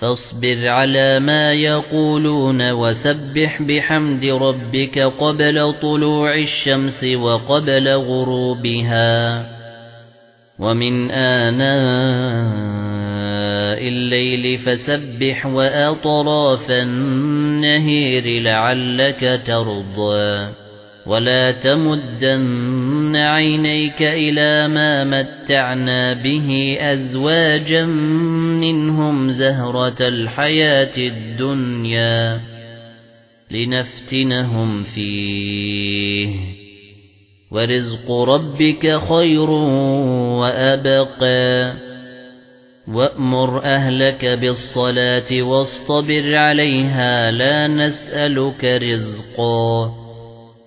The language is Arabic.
فاصبر على ما يقولون وسبح بحمد ربك قبل طلوع الشمس وقبل غروبها. ومن آناء الليل فسبح وأطراف النهير لعلك ترضى. ولا تمدن عينيك إلى ما متعنا به أزواجا منهم زهرة الحياة الدنيا لنفتنهم فيه ورزق ربك خير وأبقى وأمر أهلك بالصلاة واصطبر عليها لا نسألك رزقا